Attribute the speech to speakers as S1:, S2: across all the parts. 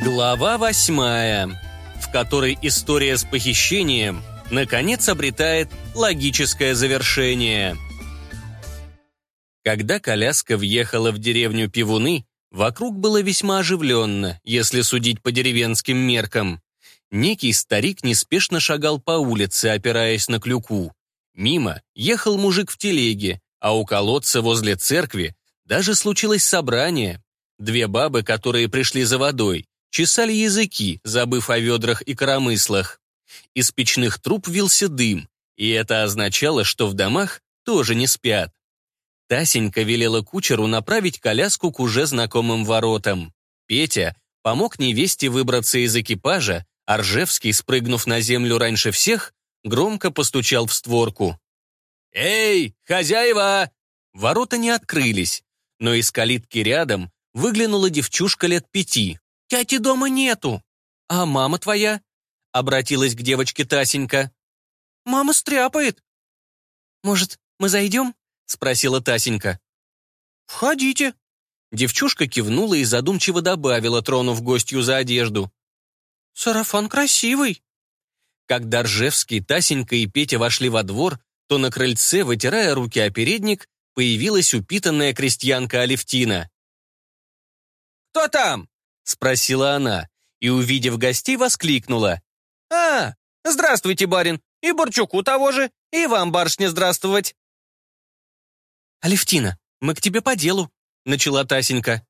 S1: Глава восьмая, в которой история с похищением наконец обретает логическое завершение. Когда коляска въехала в деревню Пивуны, вокруг было весьма оживленно, если судить по деревенским меркам. Некий старик неспешно шагал по улице, опираясь на клюку. Мимо ехал мужик в телеге, а у колодца возле церкви даже случилось собрание. Две бабы, которые пришли за водой, чесали языки, забыв о ведрах и коромыслах. Из печных труб вился дым, и это означало, что в домах тоже не спят. Тасенька велела кучеру направить коляску к уже знакомым воротам. Петя помог невесте выбраться из экипажа, а Ржевский, спрыгнув на землю раньше всех, громко постучал в створку. «Эй, хозяева!» Ворота не открылись, но из калитки рядом выглянула девчушка лет пяти, Тяти дома нету. А мама твоя?» — обратилась к девочке Тасенька. «Мама стряпает». «Может, мы зайдем?» — спросила Тасенька. «Входите». Девчушка кивнула и задумчиво добавила, тронув гостью за одежду. «Сарафан красивый». Когда Ржевский, Тасенька и Петя вошли во двор, то на крыльце, вытирая руки о передник, появилась упитанная крестьянка Алевтина. «Кто там?» — спросила она, и, увидев гостей, воскликнула. «А, здравствуйте, барин, и Борчуку того же, и вам, барышня, здравствовать!» «Алевтина, мы к тебе по делу», — начала Тасенька.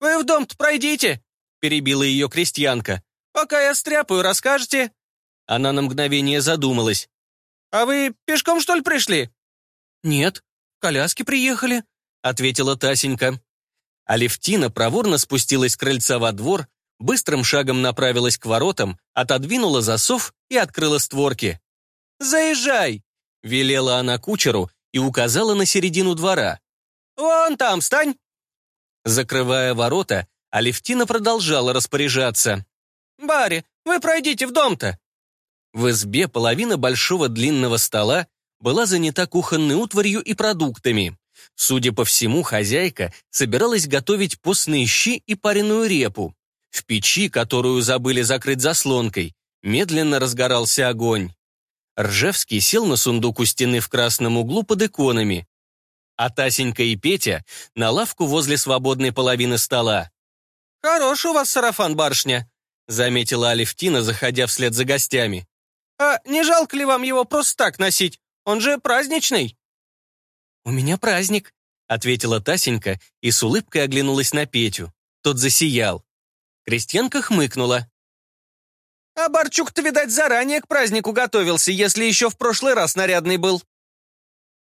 S1: «Вы в дом-то пройдите», — перебила ее крестьянка. «Пока я стряпаю, расскажете?» Она на мгновение задумалась. «А вы пешком, что ли, пришли?» «Нет, коляски приехали», — ответила Тасенька. Алевтина проворно спустилась с крыльца во двор, быстрым шагом направилась к воротам, отодвинула засов и открыла створки. «Заезжай!» — велела она кучеру и указала на середину двора. «Вон там, стань!» Закрывая ворота, Алевтина продолжала распоряжаться. «Барри, вы пройдите в дом-то!» В избе половина большого длинного стола была занята кухонной утварью и продуктами. Судя по всему, хозяйка собиралась готовить постные щи и пареную репу. В печи, которую забыли закрыть заслонкой, медленно разгорался огонь. Ржевский сел на сундук у стены в красном углу под иконами, а Тасенька и Петя на лавку возле свободной половины стола. «Хорош у вас сарафан, барышня», — заметила Алевтина, заходя вслед за гостями. «А не жалко ли вам его просто так носить? Он же праздничный». «У меня праздник», — ответила Тасенька и с улыбкой оглянулась на Петю. Тот засиял. Крестьянка хмыкнула. «А Барчук-то, видать, заранее к празднику готовился, если еще в прошлый раз нарядный был».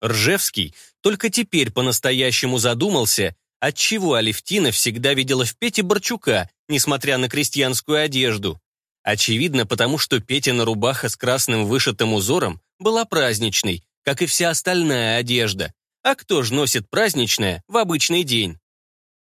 S1: Ржевский только теперь по-настоящему задумался, отчего Алевтина всегда видела в Пете Борчука, несмотря на крестьянскую одежду. Очевидно, потому что Петина рубаха с красным вышитым узором была праздничной, как и вся остальная одежда. А кто ж носит праздничное в обычный день?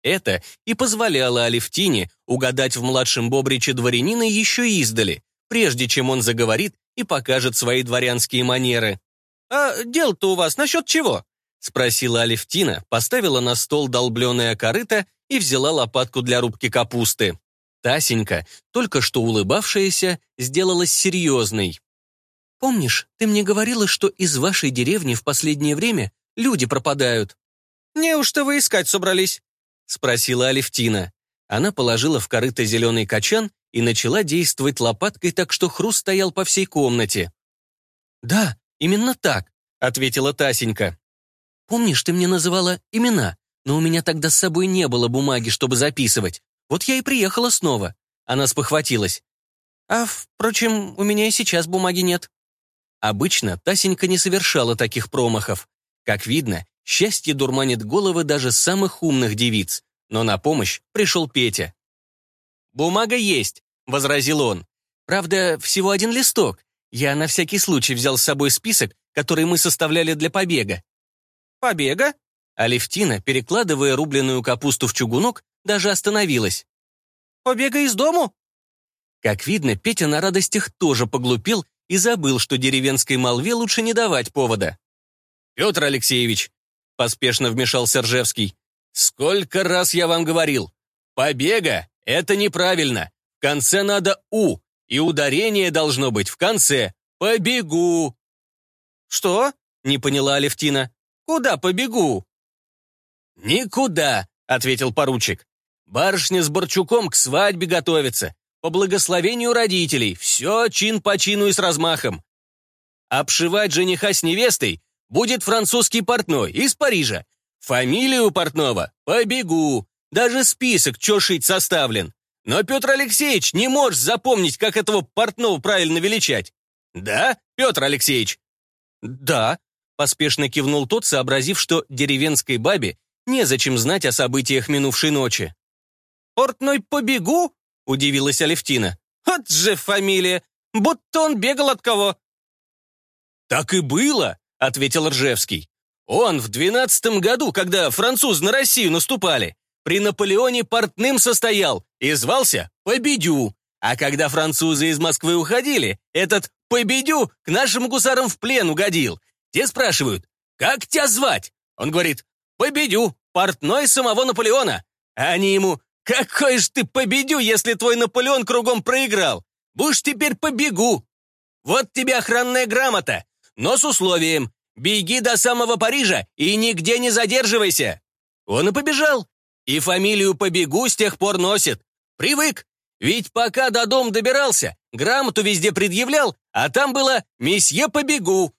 S1: Это и позволяло Алевтине угадать в младшем Бобриче дворянина еще издали, прежде чем он заговорит и покажет свои дворянские манеры. «А дело-то у вас насчет чего?» — спросила Алевтина, поставила на стол долбленное корыто и взяла лопатку для рубки капусты. Тасенька, только что улыбавшаяся, сделалась серьезной. «Помнишь, ты мне говорила, что из вашей деревни в последнее время Люди пропадают». «Неужто вы искать собрались?» — спросила Алевтина. Она положила в корыто зеленый качан и начала действовать лопаткой так, что хруст стоял по всей комнате. «Да, именно так», — ответила Тасенька. «Помнишь, ты мне называла имена, но у меня тогда с собой не было бумаги, чтобы записывать. Вот я и приехала снова». Она спохватилась. «А, впрочем, у меня и сейчас бумаги нет». Обычно Тасенька не совершала таких промахов. Как видно, счастье дурманит головы даже самых умных девиц, но на помощь пришел Петя. «Бумага есть», — возразил он. «Правда, всего один листок. Я на всякий случай взял с собой список, который мы составляли для побега». «Побега?» Алевтина, перекладывая рубленную капусту в чугунок, даже остановилась. «Побега из дому?» Как видно, Петя на радостях тоже поглупил и забыл, что деревенской молве лучше не давать повода. «Петр Алексеевич», — поспешно вмешался Ржевский, «сколько раз я вам говорил, побега Это неправильно. В конце надо «у», и ударение должно быть в конце. Побегу. Что? Не поняла Алевтина. Куда побегу? Никуда, ответил поручик. Барышня с Борчуком к свадьбе готовится. По благословению родителей. Все чин по чину и с размахом. Обшивать жениха с невестой будет французский портной из Парижа. Фамилию портного побегу. Даже список, что шить, составлен. Но Петр Алексеевич не может запомнить, как этого портного правильно величать. Да, Петр Алексеевич? Да, поспешно кивнул тот, сообразив, что деревенской бабе незачем знать о событиях минувшей ночи. «Портной побегу?» — удивилась Алевтина. «Вот же фамилия! Будто он бегал от кого!» «Так и было!» — ответил Ржевский. «Он в двенадцатом году, когда французы на Россию наступали, при Наполеоне портным состоял и звался Победю. А когда французы из Москвы уходили, этот Победю к нашим гусарам в плен угодил. Те спрашивают, как тебя звать? Он говорит, Победю, портной самого Наполеона. А они ему, какой ж ты Победю, если твой Наполеон кругом проиграл? Будешь теперь Побегу. Вот тебе охранная грамота, но с условием, беги до самого Парижа и нигде не задерживайся. Он и побежал. И фамилию Побегу с тех пор носит. Привык. Ведь пока до дома добирался, грамоту везде предъявлял, а там было «Месье Побегу».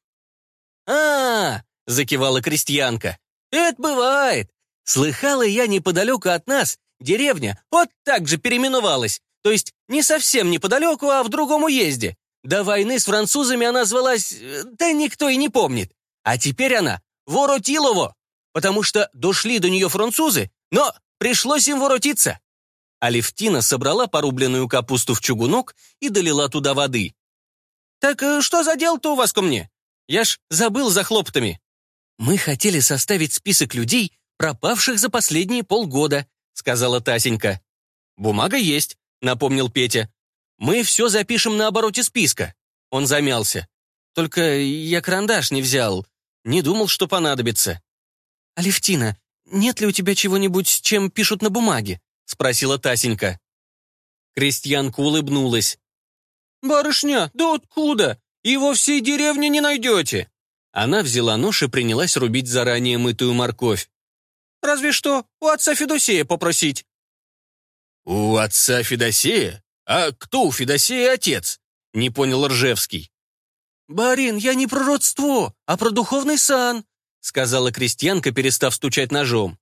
S1: а, -а, -а закивала крестьянка. «Это бывает. Слыхала я неподалеку от нас, деревня вот так же переименовалась, то есть не совсем неподалеку, а в другом уезде. До войны с французами она звалась, э, да никто и не помнит. А теперь она Воротилово, потому что дошли до нее французы, но пришлось им воротиться. Алевтина собрала порубленную капусту в чугунок и долила туда воды. «Так э, что за дело-то у вас ко мне? Я ж забыл за хлоптами». «Мы хотели составить список людей, пропавших за последние полгода», сказала Тасенька. «Бумага есть», напомнил Петя. «Мы все запишем на обороте списка». Он замялся. «Только я карандаш не взял. Не думал, что понадобится». «Алевтина, нет ли у тебя чего-нибудь, чем пишут на бумаге?» — спросила Тасенька. Крестьянка улыбнулась. «Барышня, да откуда? Его всей деревне не найдете!» Она взяла нож и принялась рубить заранее мытую морковь. «Разве что у отца Федосея попросить». «У отца Федосея? А кто у Федосея отец?» — не понял Ржевский. «Барин, я не про родство, а про духовный сан», сказала крестьянка, перестав стучать ножом.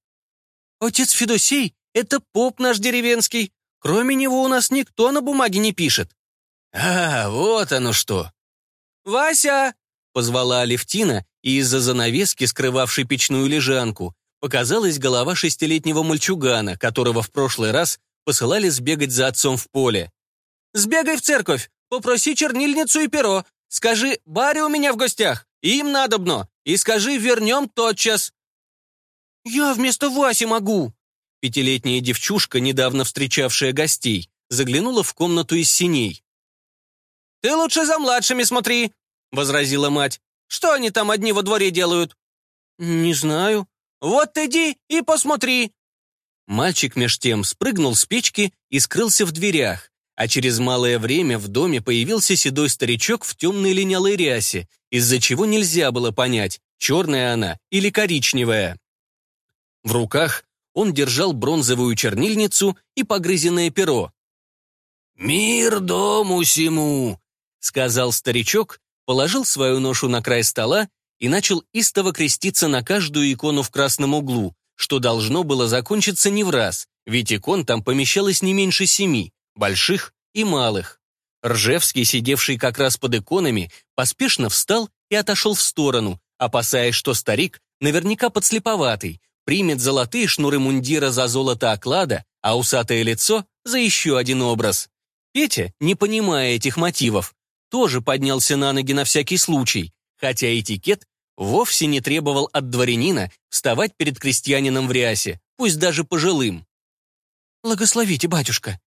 S1: «Отец Федосей — это поп наш деревенский. Кроме него у нас никто на бумаге не пишет». «А, вот оно что!» «Вася!» — позвала Алевтина, и из-за занавески, скрывавшей печную лежанку, показалась голова шестилетнего мальчугана, которого в прошлый раз посылали сбегать за отцом в поле. «Сбегай в церковь, попроси чернильницу и перо, скажи, баре у меня в гостях, им надобно, и скажи, вернем тотчас». «Я вместо Васи могу!» Пятилетняя девчушка, недавно встречавшая гостей, заглянула в комнату из синей. «Ты лучше за младшими смотри», — возразила мать. «Что они там одни во дворе делают?» «Не знаю». «Вот иди и посмотри». Мальчик меж тем спрыгнул с печки и скрылся в дверях, а через малое время в доме появился седой старичок в темной линялой рясе, из-за чего нельзя было понять, черная она или коричневая. В руках он держал бронзовую чернильницу и погрызенное перо. «Мир дому сему!» — сказал старичок, положил свою ношу на край стола и начал истово креститься на каждую икону в красном углу, что должно было закончиться не в раз, ведь икон там помещалось не меньше семи больших и малых. Ржевский, сидевший как раз под иконами, поспешно встал и отошел в сторону, опасаясь, что старик, наверняка подслеповатый, примет золотые шнуры мундира за золото оклада, а усатое лицо — за еще один образ. Петя, не понимая этих мотивов, тоже поднялся на ноги на всякий случай, хотя этикет вовсе не требовал от дворянина вставать перед крестьянином в рясе, пусть даже пожилым. «Благословите, батюшка»,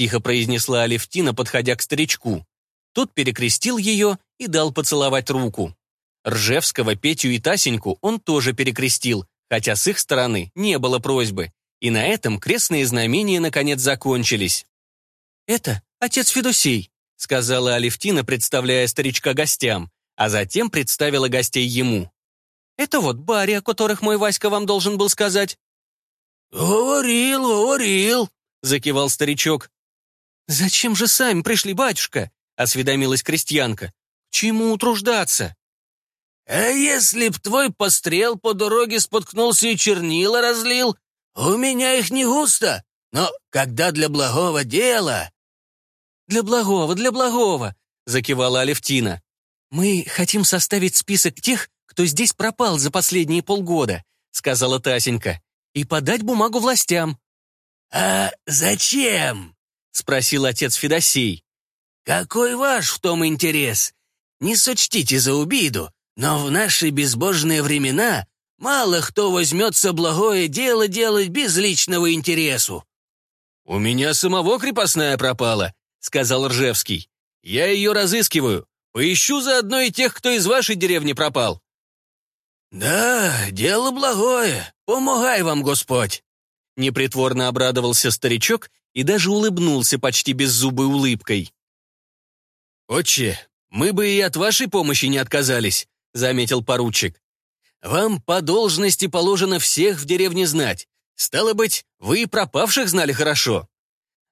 S1: тихо произнесла Алевтина, подходя к старичку. Тот перекрестил ее и дал поцеловать руку. Ржевского, Петю и Тасеньку он тоже перекрестил, хотя с их стороны не было просьбы. И на этом крестные знамения наконец закончились. «Это отец Федосей», — сказала Алевтина, представляя старичка гостям, а затем представила гостей ему. «Это вот бари, о которых мой Васька вам должен был сказать».
S2: «Говорил, говорил», —
S1: закивал старичок. «Зачем же сами пришли, батюшка?» — осведомилась крестьянка. «Чему утруждаться?»
S2: «А если б твой пострел по дороге споткнулся и чернила разлил? У меня их не густо, но когда для благого дела...»
S1: «Для благого, для благого», — закивала Алевтина. «Мы хотим составить список тех, кто здесь пропал за последние полгода», — сказала Тасенька, «и подать бумагу властям».
S2: «А зачем?» — спросил отец Федосей. «Какой ваш в том интерес? Не сочтите за обиду, но в наши безбожные времена мало кто возьмется благое дело делать без личного интересу».
S1: «У меня самого крепостная пропала», — сказал Ржевский. «Я ее разыскиваю. Поищу заодно и тех, кто из вашей деревни пропал».
S2: «Да, дело благое. Помогай вам, Господь!»
S1: Непритворно обрадовался старичок и даже улыбнулся почти беззубой улыбкой. «Отче, мы бы и от вашей помощи не отказались», — заметил поручик. «Вам по должности положено всех в деревне знать. Стало быть, вы и пропавших знали хорошо».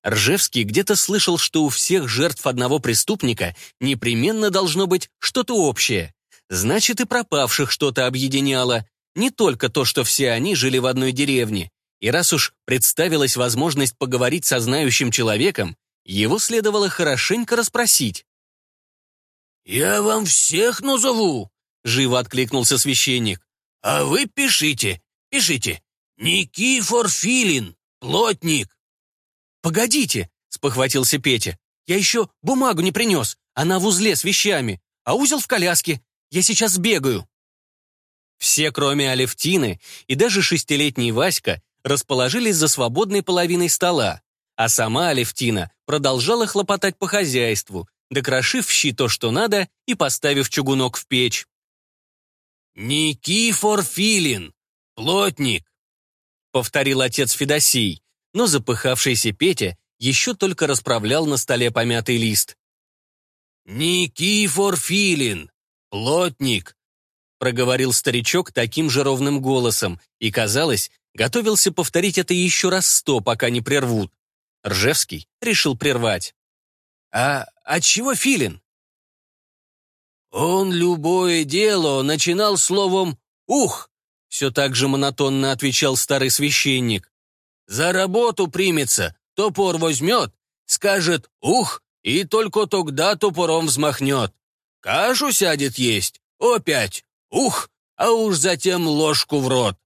S1: Ржевский где-то слышал, что у всех жертв одного преступника непременно должно быть что-то общее. Значит, и пропавших что-то объединяло. Не только то, что все они жили в одной деревне. И раз уж представилась возможность поговорить со знающим человеком, его следовало хорошенько расспросить.
S2: «Я вам всех назову», — живо откликнулся священник. «А вы пишите, пишите. Никифор Филин, плотник».
S1: «Погодите», — спохватился Петя. «Я еще бумагу не принес. Она в узле с вещами, а узел в коляске. Я сейчас бегаю». Все, кроме Алевтины и даже шестилетний Васька, расположились за свободной половиной стола, а сама Алевтина продолжала хлопотать по хозяйству, докрошив в щи то, что надо, и поставив чугунок в печь.
S2: «Никифор Филин, плотник», — повторил отец Федосий, но запыхавшийся Петя еще только расправлял на столе помятый лист. «Никифор Филин, плотник», — проговорил старичок таким же ровным голосом, и, казалось, готовился повторить это еще раз сто, пока не прервут. Ржевский решил прервать. «А от чего Филин?» «Он любое дело начинал словом «ух», — все так же монотонно отвечал старый священник. «За работу примется, топор возьмет, скажет «ух», и только тогда топором взмахнет. Кашу сядет есть, опять «ух», а уж затем ложку в рот.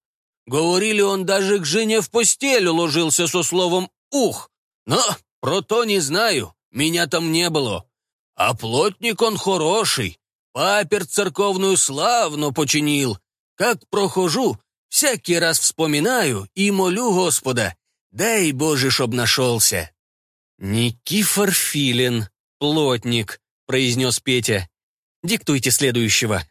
S2: Говорили, он даже к жене в постель уложился со словом «ух». Но про то не знаю, меня там не было. А плотник он хороший, папер церковную славно починил. Как прохожу, всякий раз вспоминаю и молю Господа, дай Боже, чтоб нашелся.
S1: «Никифор Филин, плотник», — произнес Петя. «Диктуйте следующего».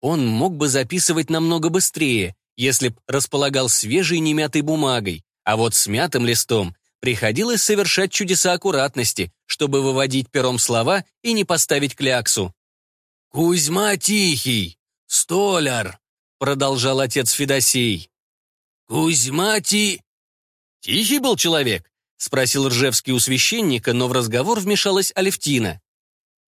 S1: Он мог бы записывать намного быстрее, если б располагал свежей немятой бумагой, а вот с мятым листом приходилось совершать чудеса аккуратности, чтобы выводить пером слова и не поставить кляксу.
S2: «Кузьма Тихий, столяр», — продолжал отец Федосей. «Кузьма Ти...»
S1: «Тихий был человек?» — спросил Ржевский у священника, но в разговор вмешалась Алевтина.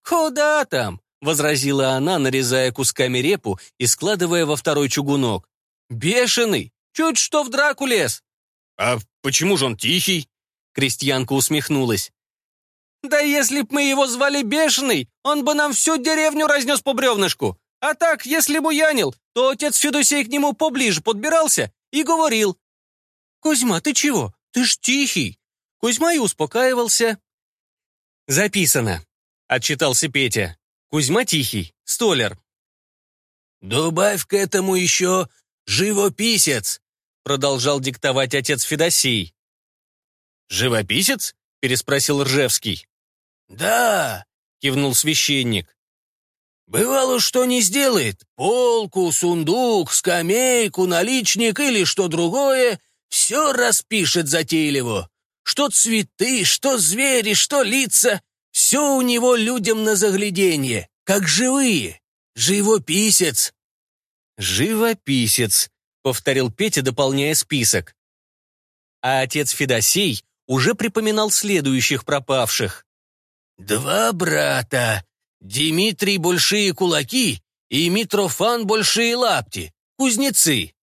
S1: «Куда там?» — возразила она, нарезая кусками репу и складывая во второй чугунок. Бешеный! Чуть что в драку лез!» «А почему же он тихий?» Крестьянка усмехнулась. «Да если б мы его звали Бешеный, он бы нам всю деревню разнес по бревнышку. А так, если буянил, то отец Федосей к нему поближе подбирался и говорил. «Кузьма, ты чего? Ты ж тихий!» Кузьма и успокаивался. «Записано», — отчитался Петя. «Кузьма Тихий, столяр».
S2: «Добавь к этому еще «Живописец!» — продолжал диктовать отец Федосий.
S1: «Живописец?» — переспросил Ржевский.
S2: «Да!» — кивнул священник. «Бывало, что не сделает. Полку, сундук, скамейку, наличник или что другое, все распишет затейливо. Что цветы, что звери, что лица, все у него людям на загляденье, как живые. Живописец.
S1: «Живописец», — повторил Петя, дополняя список. А отец Федосей уже припоминал следующих пропавших.
S2: «Два брата. Дмитрий большие кулаки и Митрофан большие лапти. Кузнецы».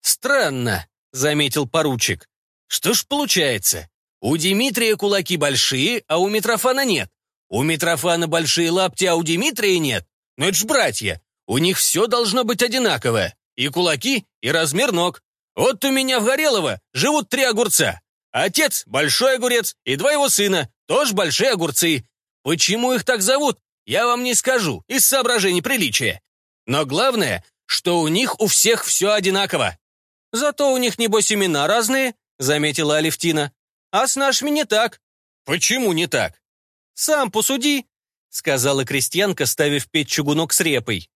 S1: «Странно», — заметил поручик. «Что ж получается? У Дмитрия кулаки большие, а у Митрофана нет. У Митрофана большие лапти, а у Дмитрия нет. Ну это ж братья. У них все должно быть одинаковое. И кулаки, и размер ног. Вот у меня в Горелово живут три огурца. Отец – большой огурец, и два его сына – тоже большие огурцы. Почему их так зовут, я вам не скажу, из соображений приличия. Но главное, что у них у всех все одинаково. Зато у них, небось, имена разные, заметила Алевтина. А с нашими не так. Почему не так? Сам посуди, сказала крестьянка, ставив печь чугунок с репой.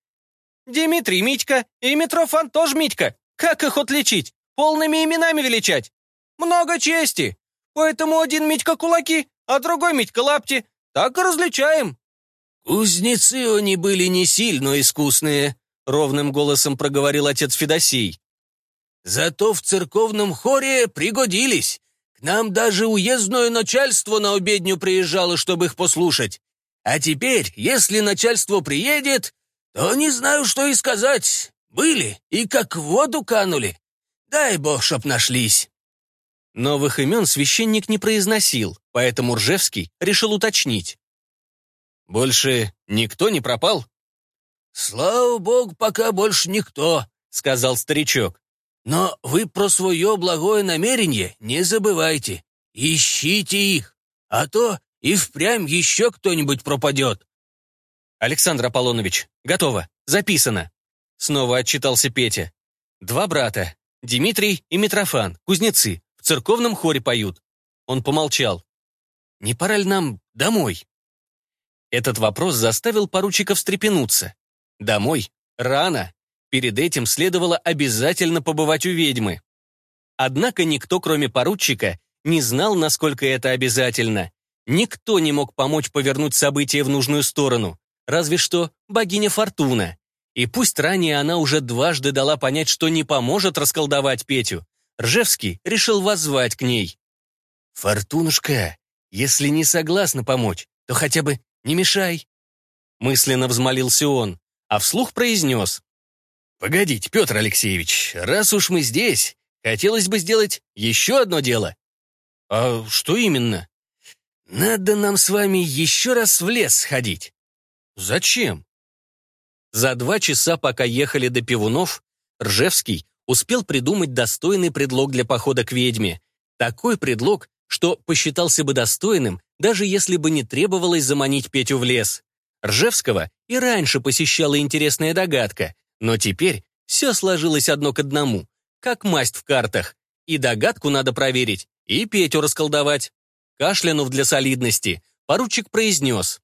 S1: Дмитрий Митька и Митрофан тоже Митька. Как их отличить? Полными именами величать? Много чести. Поэтому один Митька кулаки, а другой Митька лапти. Так и различаем.
S2: Кузнецы они были не сильно искусные, ровным голосом проговорил отец Федосей. Зато в церковном хоре пригодились. К нам даже уездное начальство на обедню приезжало, чтобы их послушать. А теперь, если начальство приедет, то не знаю, что и сказать. Были и как в воду канули. Дай бог, чтоб нашлись.
S1: Новых имен священник не произносил, поэтому Ржевский решил уточнить. «Больше никто не пропал?»
S2: «Слава богу, пока больше никто», — сказал старичок. «Но вы про свое благое намерение не забывайте. Ищите их, а то и впрямь еще кто-нибудь пропадет».
S1: «Александр Аполлонович, готово, записано», — снова отчитался Петя. «Два брата, Дмитрий и Митрофан, кузнецы, в церковном хоре поют». Он помолчал. «Не пора ли нам домой?» Этот вопрос заставил поручика встрепенуться. «Домой? Рано. Перед этим следовало обязательно побывать у ведьмы». Однако никто, кроме поручика, не знал, насколько это обязательно. Никто не мог помочь повернуть события в нужную сторону, разве что богиня Фортуна. И пусть ранее она уже дважды дала понять, что не поможет расколдовать Петю, Ржевский решил воззвать к ней. «Фортунушка, если не согласна помочь, то хотя бы не мешай!» Мысленно взмолился он, а вслух произнес. «Погодите, Петр Алексеевич, раз уж мы здесь, хотелось бы сделать еще одно дело». «А что именно?» «Надо нам с вами еще раз в лес сходить». «Зачем?» За два часа, пока ехали до Пивунов, Ржевский успел придумать достойный предлог для похода к ведьме. Такой предлог, что посчитался бы достойным, даже если бы не требовалось заманить Петю в лес. Ржевского и раньше посещала интересная догадка, но теперь все сложилось одно к одному, как масть в картах. И догадку надо проверить, и Петю расколдовать. Кашлянув для солидности, поручик произнес.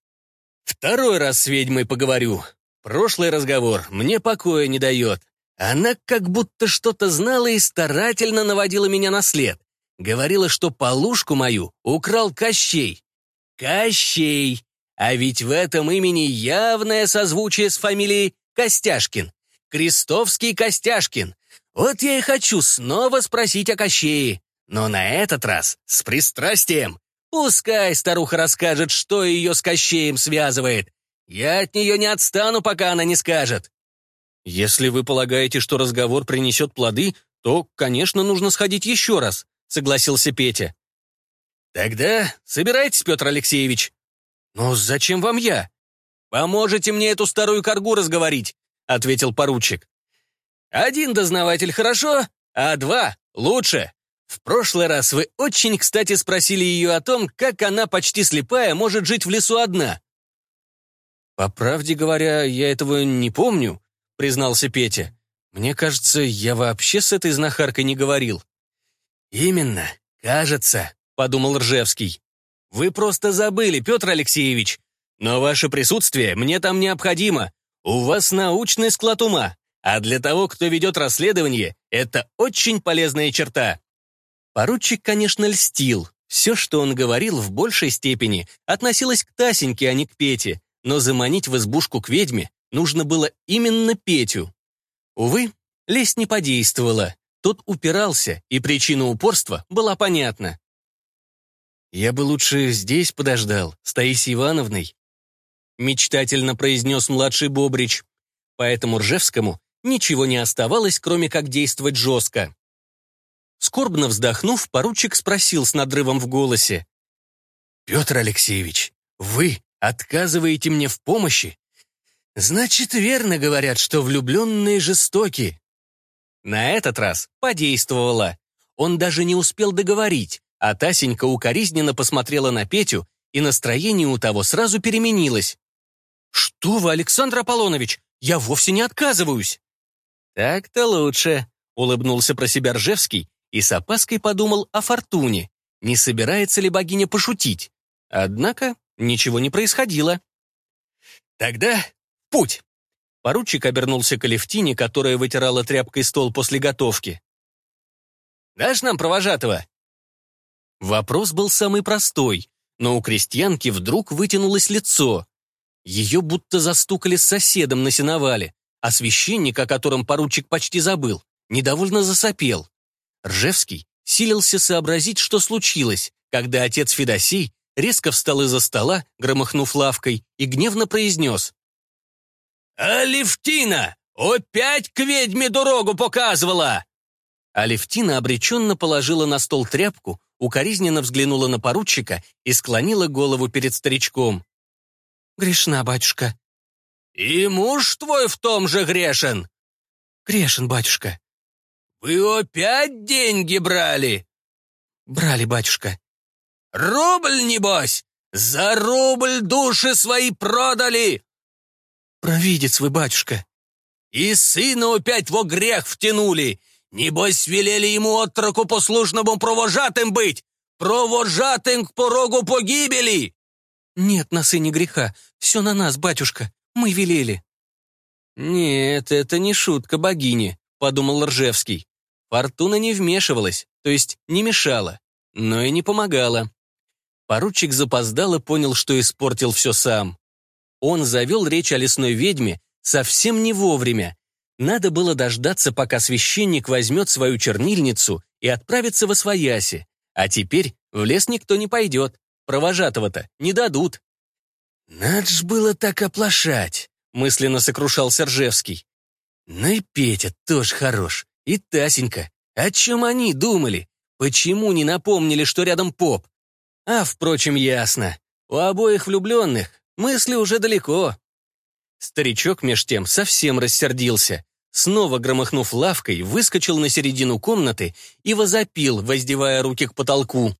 S1: «Второй раз с ведьмой поговорю. Прошлый разговор мне покоя не дает. Она как будто что-то знала и старательно наводила меня на след. Говорила, что полушку мою украл Кощей. Кощей! А ведь в этом имени явное созвучие с фамилией Костяшкин. Крестовский Костяшкин. Вот я и хочу снова спросить о Кощее. Но на этот раз с пристрастием. Пускай старуха расскажет, что ее с Кощеем связывает. Я от нее не отстану, пока она не скажет. «Если вы полагаете, что разговор принесет плоды, то, конечно, нужно сходить еще раз», — согласился Петя. «Тогда собирайтесь, Петр Алексеевич». «Но зачем вам я?» «Поможете мне эту старую коргу разговорить», — ответил поручик. «Один дознаватель хорошо, а два лучше. В прошлый раз вы очень кстати спросили ее о том, как она, почти слепая, может жить в лесу одна». «По правде говоря, я этого не помню», признался Петя. «Мне кажется, я вообще с этой знахаркой не говорил». «Именно, кажется», — подумал Ржевский. «Вы просто забыли, Петр Алексеевич. Но ваше присутствие мне там необходимо. У вас научный склад ума, а для того, кто ведет расследование, это очень полезная черта». Поручик, конечно, льстил. Все, что он говорил, в большей степени относилось к Тасеньке, а не к Пете, но заманить в избушку к ведьме нужно было именно Петю. Увы, лесть не подействовала. Тот упирался, и причина упорства была понятна. «Я бы лучше здесь подождал, с Таисией Ивановной», мечтательно произнес младший Бобрич. Поэтому Ржевскому ничего не оставалось, кроме как действовать жестко. Скорбно вздохнув, поручик спросил с надрывом в голосе. «Петр Алексеевич, вы отказываете мне в помощи? Значит, верно говорят, что влюбленные жестоки». На этот раз подействовало. Он даже не успел договорить, а Тасенька укоризненно посмотрела на Петю, и настроение у того сразу переменилось. «Что вы, Александр Аполлонович, я вовсе не отказываюсь!» «Так-то лучше», — улыбнулся про себя Ржевский и с опаской подумал о фортуне. Не собирается ли богиня пошутить? Однако ничего не происходило. «Тогда путь!» Поручик обернулся к Алевтине, которая вытирала тряпкой стол после готовки. «Дашь нам провожатого?» Вопрос был самый простой, но у крестьянки вдруг вытянулось лицо. Ее будто застукали с соседом на сеновале, а священник, о котором поручик почти забыл, недовольно засопел. Ржевский силился сообразить, что случилось, когда отец Федосей резко встал из-за стола, громыхнув лавкой, и гневно произнес. «Алевтина! Опять к ведьме дорогу показывала!» Алевтина обреченно положила на стол тряпку, укоризненно взглянула на поручика и склонила голову перед старичком. «Грешна, батюшка». «И муж твой в том же грешен?» «Грешен, батюшка». «Вы опять деньги брали?» «Брали, батюшка». «Рубль, небось? За рубль души свои продали!» «Провидец вы, батюшка». «И сына опять во грех втянули. Небось, велели ему отроку послушному провожатым быть, провожатым к порогу погибели!» «Нет на сыне греха, все на нас, батюшка, мы велели». «Нет, это не шутка богини», — подумал Ржевский. Фортуна не вмешивалась, то есть не мешала, но и не помогала. Поручик запоздал и понял, что испортил все сам. Он завел речь о лесной ведьме совсем не вовремя, надо было дождаться, пока священник возьмет свою чернильницу и отправится во свояси. А теперь в лес никто не пойдет. Провожатого-то не дадут. «Надо ж было так оплошать», — мысленно сокрушался Ржевский. «Ну и Петя тоже хорош. И Тасенька. О чем они думали? Почему не напомнили, что рядом поп? А, впрочем, ясно. У обоих влюбленных мысли уже далеко. Старичок меж тем совсем рассердился. Снова громыхнув лавкой, выскочил на середину комнаты и возопил, воздевая руки к потолку.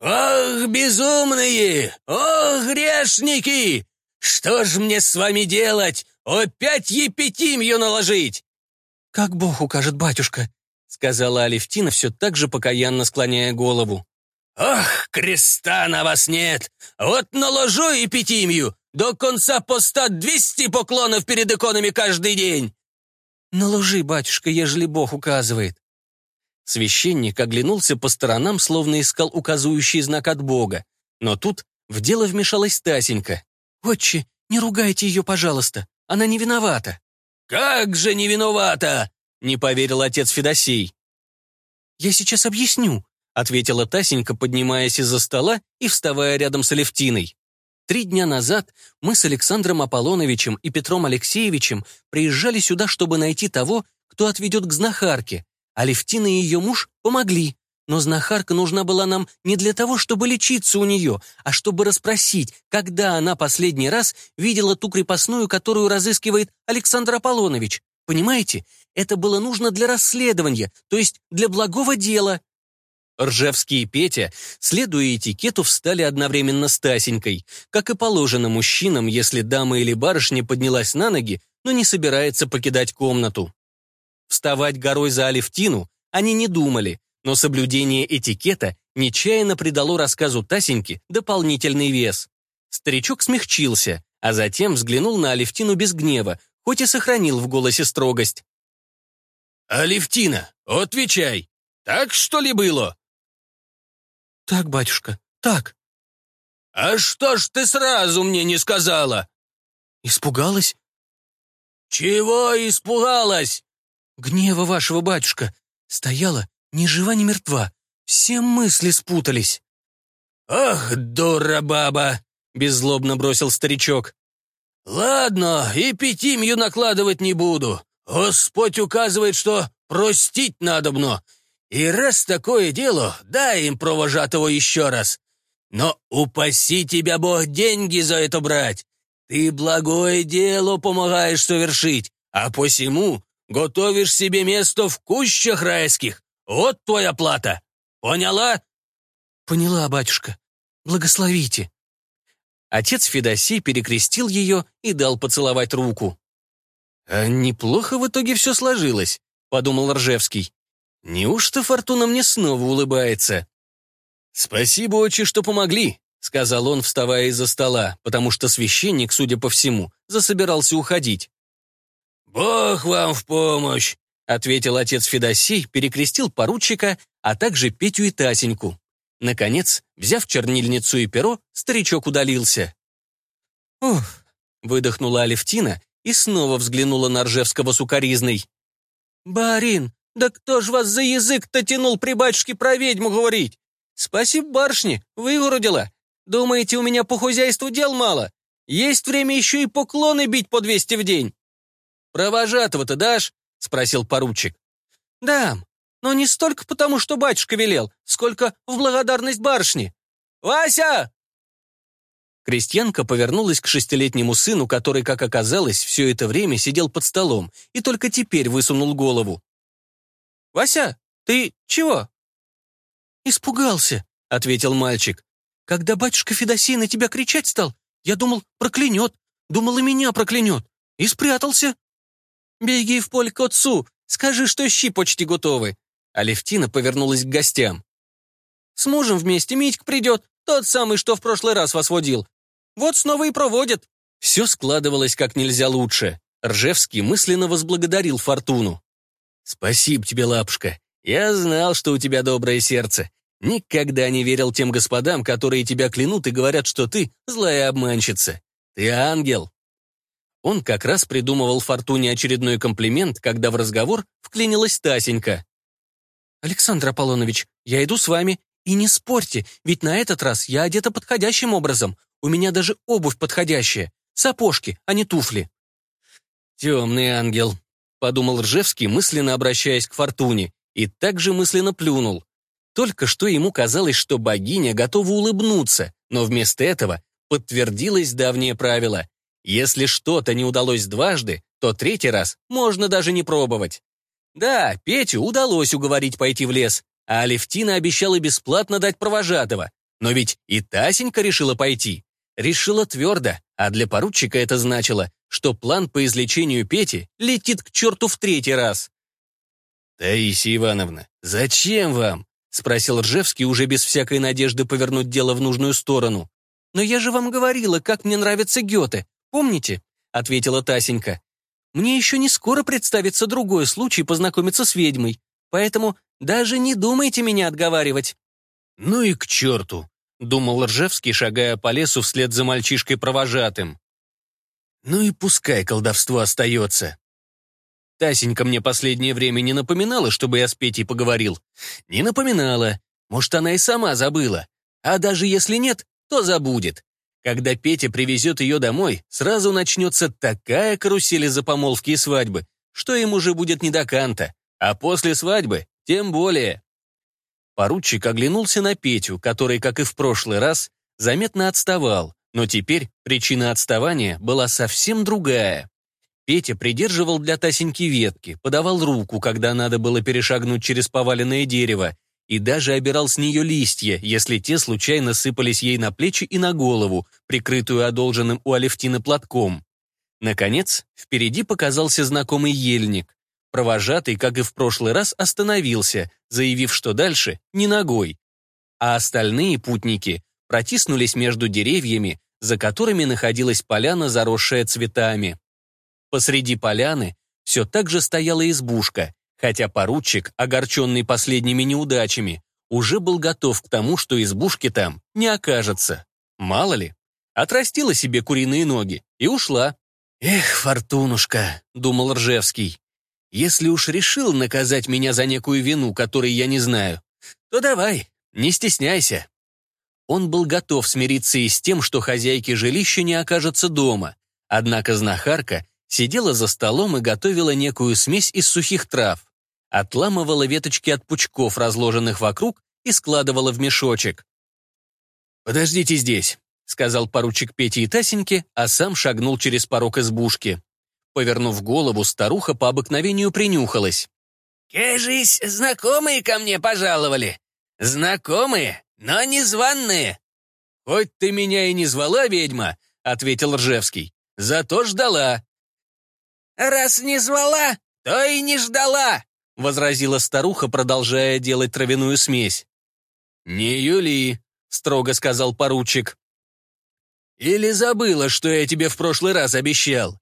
S1: «Ох, безумные! Ох, грешники! Что ж мне с вами делать? Опять епитимью наложить?» «Как Бог укажет, батюшка», — сказала Алевтина, все так же покаянно склоняя голову. «Ох, креста на вас нет! Вот наложу эпитимию, до конца поста двести поклонов перед иконами каждый день!» «Наложи, батюшка, ежели Бог указывает». Священник оглянулся по сторонам, словно искал указывающий знак от Бога. Но тут в дело вмешалась Тасенька. «Отче, не ругайте ее, пожалуйста, она не виновата». «Как же не виновата?» — не поверил отец Федосей. «Я сейчас объясню», ответила Тасенька, поднимаясь из-за стола и вставая рядом с Алевтиной. Три дня назад мы с Александром Аполлоновичем и Петром Алексеевичем приезжали сюда, чтобы найти того, кто отведет к знахарке. Алевтина и ее муж помогли. Но знахарка нужна была нам не для того, чтобы лечиться у нее, а чтобы расспросить, когда она последний раз видела ту крепостную, которую разыскивает Александр Аполлонович. Понимаете, это было нужно для расследования, то есть для благого дела. Ржевский и Петя, следуя этикету, встали одновременно с Тасенькой, как и положено мужчинам, если дама или барышня поднялась на ноги, но не собирается покидать комнату. Вставать горой за Алевтину они не думали, но соблюдение этикета нечаянно придало рассказу Тасеньки дополнительный вес. Старичок смягчился, а затем взглянул на Алевтину без гнева, хоть и сохранил в голосе строгость. «Алевтина, отвечай, так что ли было? Так, батюшка, так.
S2: А что ж ты сразу мне не сказала?
S1: Испугалась?
S2: Чего испугалась?
S1: Гнева вашего, батюшка. Стояла ни жива, ни мертва. Все мысли спутались.
S2: «Ах, дура баба!» — беззлобно бросил старичок. «Ладно, и пятимью накладывать не буду. Господь указывает, что простить надобно. И раз такое дело, дай им провожатого еще раз. Но упаси тебя, Бог, деньги за это брать. Ты благое дело помогаешь совершить, а посему готовишь себе место в кущах райских. Вот твоя плата. Поняла?»
S1: «Поняла, батюшка. Благословите». Отец Федосей перекрестил ее и дал поцеловать руку. «А неплохо в итоге все сложилось», — подумал Ржевский. «Неужто Фортуна мне снова улыбается?» «Спасибо, отче, что помогли», — сказал он, вставая из-за стола, потому что священник, судя по всему, засобирался уходить.
S2: «Бог вам в помощь», — ответил отец Федосей, перекрестил поручика, а также Петю и Тасеньку. Наконец, взяв чернильницу и перо, старичок удалился.
S1: «Ух!» — выдохнула Алевтина и снова взглянула на Ржевского сукоризной. «Барин, да кто ж вас за язык-то тянул при батюшке про ведьму говорить? Спасибо барышне, выгородила. Думаете, у меня по хозяйству дел мало? Есть время еще и поклоны бить по двести в день». «Провожатого-то дашь?» — спросил поручик. «Дам, но не столько потому, что батюшка велел, сколько в благодарность барышне. Вася!» Крестьянка повернулась к шестилетнему сыну, который, как оказалось, все это время сидел под столом и только теперь высунул голову. «Вася, ты чего?» «Испугался», — ответил мальчик. «Когда батюшка Федосей на тебя кричать стал, я думал, проклянет, думал, и меня проклянет, и спрятался». «Беги в поле к отцу, скажи, что щи почти готовы». Алевтина повернулась к гостям. «С мужем вместе Митька придет, тот самый, что в прошлый раз вас водил. Вот снова и проводят». Все складывалось как нельзя лучше. Ржевский мысленно возблагодарил Фортуну. «Спасибо тебе, лапушка. Я знал, что у тебя доброе сердце. Никогда не верил тем господам, которые тебя клянут и говорят, что ты злая обманщица. Ты ангел». Он как раз придумывал Фортуне очередной комплимент, когда в разговор вклинилась Тасенька. «Александр Аполлонович, я иду с вами. И не спорьте, ведь на этот раз я одета подходящим образом. У меня даже обувь подходящая. Сапожки, а не туфли». «Темный ангел», — подумал Ржевский, мысленно обращаясь к Фортуне, и также мысленно плюнул. Только что ему казалось, что богиня готова улыбнуться, но вместо этого подтвердилось давнее правило. Если что-то не удалось дважды, то третий раз можно даже не пробовать. Да, Петю удалось уговорить пойти в лес, а Алевтина обещала бесплатно дать провожатого. Но ведь и Тасенька решила пойти. Решила твердо, а для поручика это значило, что план по излечению Пети летит к черту в третий раз. «Таисия Ивановна, зачем вам?» — спросил Ржевский, уже без всякой надежды повернуть дело в нужную сторону. «Но я же вам говорила, как мне нравится Гёте, помните?» — ответила Тасенька. «Мне еще не скоро представится другой случай познакомиться с ведьмой, поэтому даже не думайте меня отговаривать». «Ну и к черту!» — думал Ржевский, шагая по лесу вслед за мальчишкой-провожатым. «Ну и пускай колдовство остается». Тасенька мне последнее время не напоминала, чтобы я с Петей поговорил. Не напоминала. Может, она и сама забыла. А даже если нет, то забудет. Когда Петя привезет ее домой, сразу начнется такая карусель из-за помолвки и свадьбы, что им уже будет не до канта. А после свадьбы тем более. Поручик оглянулся на Петю, который, как и в прошлый раз, заметно отставал, но теперь причина отставания была совсем другая. Петя придерживал для Тасеньки ветки, подавал руку, когда надо было перешагнуть через поваленное дерево, и даже обирал с нее листья, если те случайно сыпались ей на плечи и на голову, прикрытую одолженным у Алевтины платком. Наконец, впереди показался знакомый ельник. Провожатый, как и в прошлый раз, остановился, заявив, что дальше не ногой. А остальные путники протиснулись между деревьями, за которыми находилась поляна, заросшая цветами. Посреди поляны все так же стояла избушка, хотя поручик, огорченный последними неудачами, уже был готов к тому, что избушки там не окажется. Мало ли, отрастила себе куриные ноги и ушла. «Эх, Фортунушка», — думал Ржевский, «если уж решил наказать меня за некую вину, которой я не знаю, то давай, не стесняйся». Он был готов смириться и с тем, что хозяйки жилища не окажется дома, однако знахарка сидела за столом и готовила некую смесь из сухих трав, отламывала веточки от пучков, разложенных вокруг, и складывала в мешочек. «Подождите здесь», — сказал поручик Пете и Тасеньке, а сам шагнул через порог избушки. Повернув голову, старуха по обыкновению принюхалась.
S2: «Кажись, знакомые ко мне пожаловали. Знакомые, но незваные».
S1: «Хоть ты меня и не звала, ведьма», — ответил Ржевский, — «зато ждала».
S2: «Раз не звала, то и не ждала», —
S1: возразила старуха, продолжая делать травяную смесь. «Не Юли», — строго сказал поручик. «Или забыла, что я тебе в прошлый раз обещал?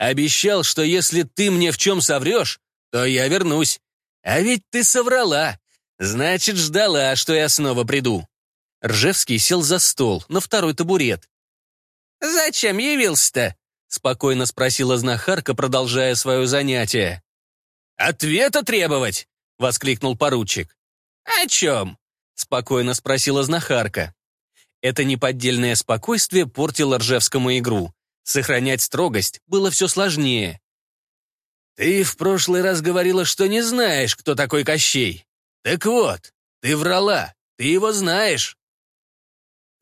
S1: Обещал, что если ты мне в чем соврешь, то я вернусь. А ведь ты соврала. Значит, ждала, что я снова приду». Ржевский сел за стол, на второй табурет.
S2: «Зачем явился-то?»
S1: — спокойно спросила знахарка, продолжая свое занятие. «Ответа требовать!» — воскликнул поручик.
S2: «О чем?»
S1: — спокойно спросила знахарка. Это неподдельное спокойствие портило Ржевскому игру. Сохранять строгость было все сложнее. «Ты в прошлый раз говорила, что не знаешь, кто такой Кощей. Так вот, ты врала, ты его знаешь».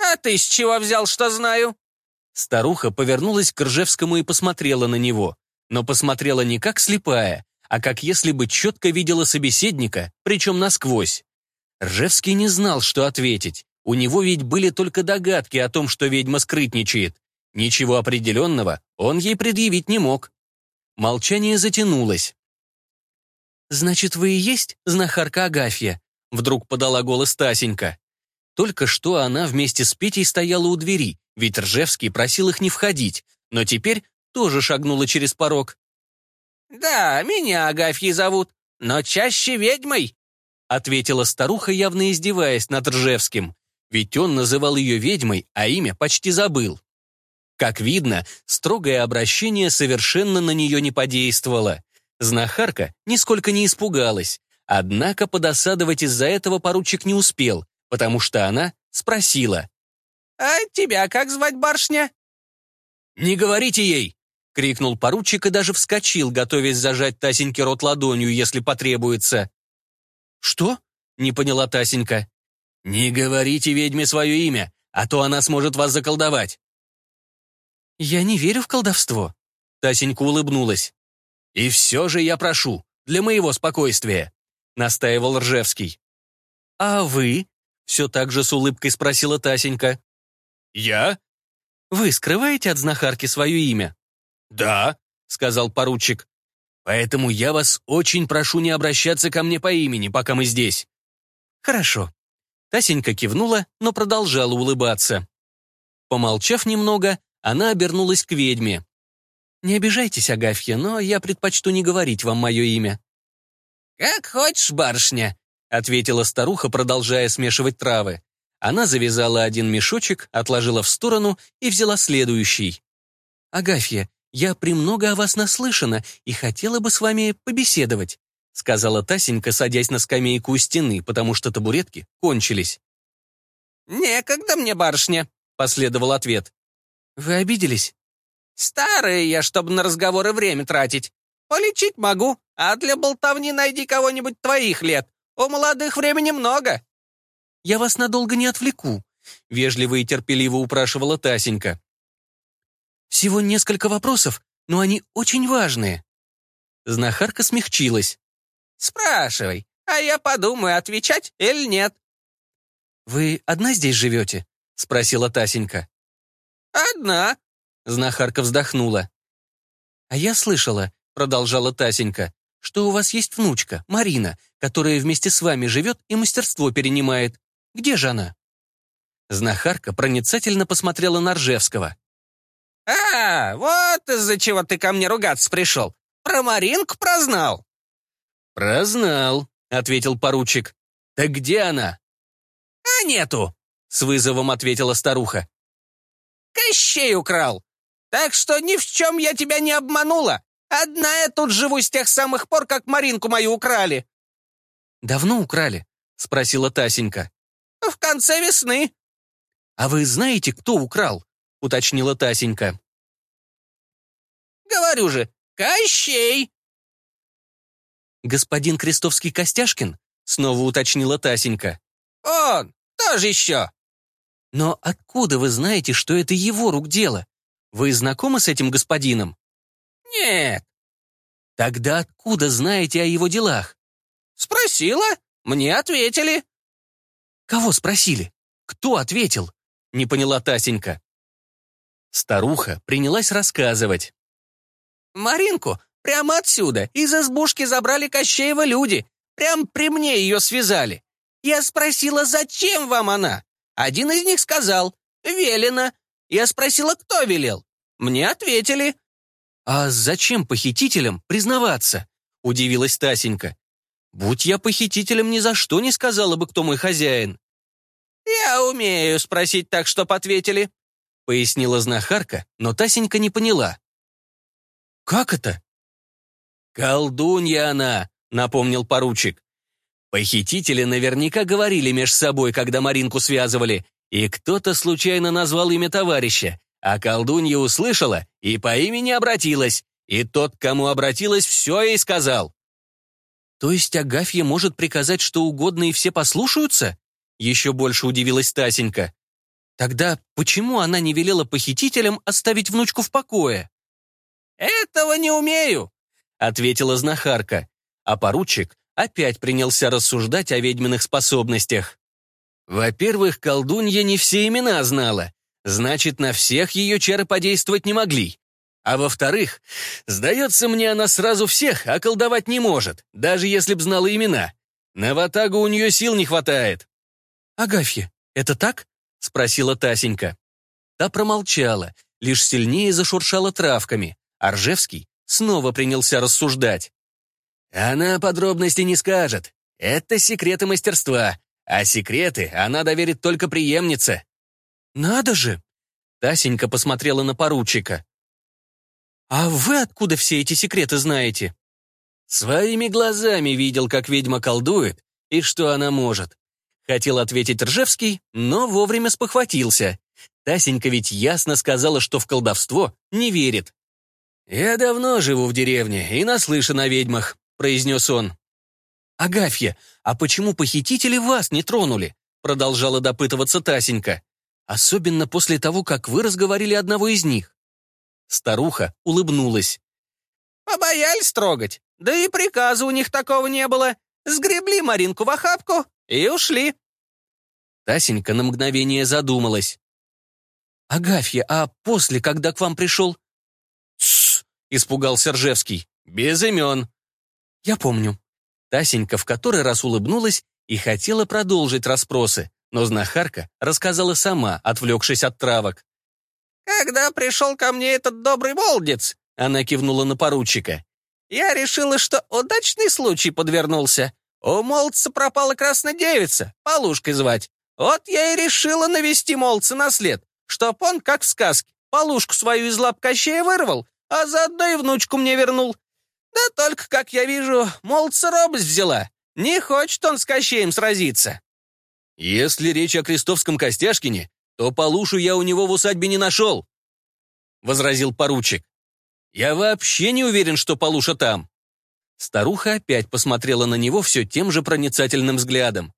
S2: «А ты с чего взял, что знаю?»
S1: Старуха повернулась к Ржевскому и посмотрела на него, но посмотрела не как слепая, а как если бы четко видела собеседника, причем насквозь. Ржевский не знал, что ответить. У него ведь были только догадки о том, что ведьма скрытничает. Ничего определенного он ей предъявить не мог. Молчание затянулось. «Значит, вы и есть знахарка Агафья?» Вдруг подала голос Тасенька. Только что она вместе с Петей стояла у двери, ведь Ржевский просил их не входить, но теперь тоже шагнула через порог.
S2: «Да, меня Агафьей зовут, но чаще ведьмой»,
S1: ответила старуха, явно издеваясь над Ржевским, ведь он называл ее ведьмой, а имя почти забыл. Как видно, строгое обращение совершенно на нее не подействовало. Знахарка нисколько не испугалась, однако подосадовать из-за этого поручик не успел, потому что она спросила.
S2: «А тебя как звать, барышня?»
S1: «Не говорите ей!» — крикнул поручик и даже вскочил, готовясь зажать Тасеньке рот ладонью, если потребуется. «Что?» — не поняла Тасенька. «Не говорите ведьме свое имя, а то она сможет вас заколдовать». «Я не верю в колдовство», — Тасенька улыбнулась. «И все же я прошу, для моего спокойствия», — настаивал Ржевский. «А вы?» — все так же с улыбкой спросила Тасенька. «Я?» «Вы скрываете от знахарки свое имя?» «Да», — сказал поручик. «Поэтому я вас очень прошу не обращаться ко мне по имени, пока мы здесь». «Хорошо». Тасенька кивнула, но продолжала улыбаться. Помолчав немного, она обернулась к ведьме. «Не обижайтесь, Агафья, но я предпочту не говорить вам мое имя».
S2: «Как хочешь, барышня», — ответила старуха, продолжая смешивать травы.
S1: Она завязала один мешочек, отложила в сторону и взяла следующий. «Агафья, я премного о вас наслышана и хотела бы с вами побеседовать», сказала Тасенька, садясь на скамейку у стены, потому что табуретки кончились.
S2: «Некогда мне, барышня», — последовал ответ.
S1: «Вы обиделись?»
S2: «Старая я, чтобы на разговоры время тратить. Полечить могу, а для болтовни найди кого-нибудь твоих лет. У молодых времени много».
S1: Я вас надолго не отвлеку», — вежливо и терпеливо упрашивала Тасенька. «Всего несколько вопросов, но они очень важные». Знахарка смягчилась.
S2: «Спрашивай, а я подумаю, отвечать или нет».
S1: «Вы одна здесь живете?» — спросила Тасенька.
S2: «Одна», —
S1: знахарка вздохнула. «А я слышала», — продолжала Тасенька, «что у вас есть внучка, Марина, которая вместе с вами живет и мастерство перенимает. Где же она?» Знахарка проницательно посмотрела на Ржевского.
S2: «А, вот из-за чего ты ко мне ругаться пришел. Про Маринку прознал?»
S1: «Прознал», — ответил поручик. «Так где она? «Да нету», — с вызовом ответила старуха. «Кощей украл. Так что ни в чем я тебя не обманула. Одна я тут живу с тех самых пор, как Маринку мою украли». «Давно украли?» — спросила Тасенька. «В конце весны». «А вы знаете, кто украл?» — уточнила Тасенька. «Говорю же, Кощей!» «Господин Крестовский-Костяшкин?» — снова уточнила Тасенька. «Он! Тоже еще!» «Но откуда вы знаете, что это его рук дело? Вы знакомы с этим господином?» «Нет». «Тогда откуда знаете о его делах?» «Спросила. Мне ответили». «Кого спросили? Кто ответил?» — не поняла Тасенька. Старуха принялась рассказывать. «Маринку прямо отсюда, из избушки забрали Кощеева люди. Прям при мне ее связали. Я спросила, зачем вам она? Один из них сказал, велено. Я спросила, кто велел. Мне ответили. «А зачем похитителям признаваться?» — удивилась Тасенька. «Будь я похитителем, ни за что не сказала бы, кто мой хозяин». «Я умею спросить так, чтоб ответили», — пояснила знахарка, но Тасенька не поняла. «Как это?» «Колдунья она», — напомнил поручик. Похитители наверняка говорили меж собой, когда Маринку связывали, и кто-то случайно назвал имя товарища, а колдунья услышала и по имени обратилась, и тот, кому обратилась, все ей сказал. «То есть Агафья может приказать что угодно и все послушаются?» Еще больше удивилась Тасенька. «Тогда почему она не велела похитителям оставить внучку в покое?» «Этого не умею», — ответила знахарка, а поручик опять принялся рассуждать о ведьминых способностях. Во-первых, колдунья не все имена знала, значит, на всех ее чары подействовать не могли. А во-вторых, сдается мне, она сразу всех околдовать не может, даже если б знала имена. На ватагу у нее сил не хватает. «Агафья, это так?» — спросила Тасенька. Та промолчала, лишь сильнее зашуршала травками. Аржевский снова принялся рассуждать. «Она подробности не скажет. Это секреты мастерства, а секреты она доверит только преемнице». «Надо же!» Тасенька посмотрела на поручика. «А вы откуда все эти секреты знаете?» «Своими глазами видел, как ведьма колдует и что она может». Хотел ответить Ржевский, но вовремя спохватился. Тасенька ведь ясно сказала, что в колдовство не верит. «Я давно живу в деревне и наслышан о ведьмах», — произнес он. «Агафья, а почему похитители вас не тронули?» — продолжала допытываться Тасенька. «Особенно после того, как вы разговорили одного из них». Старуха улыбнулась. «Побоялись трогать, да и приказа у них такого не было. Сгребли Маринку в охапку и ушли». Тасенька на мгновение задумалась. «Агафья, а после, когда к вам пришел?» — испугался Ржевский. «Без имен». «Я помню». Тасенька в который раз улыбнулась и хотела продолжить расспросы, но знахарка рассказала сама, отвлекшись от травок. «Когда пришел ко мне этот добрый молодец», — она кивнула на поручика, «я решила, что удачный случай подвернулся. У молодца пропала красная девица, полушкой звать. Вот я и решила навести молодца на след, чтоб он, как в сказке, полушку свою из лап Кощея вырвал, а заодно и внучку мне вернул. Да только, как я вижу, молодца робость взяла. Не хочет он с Кощеем сразиться. Если речь о крестовском Костяшкине, то Полушу я у него в усадьбе не нашел, — возразил поручик. Я вообще не уверен, что Полуша там. Старуха опять посмотрела на него все тем же проницательным взглядом.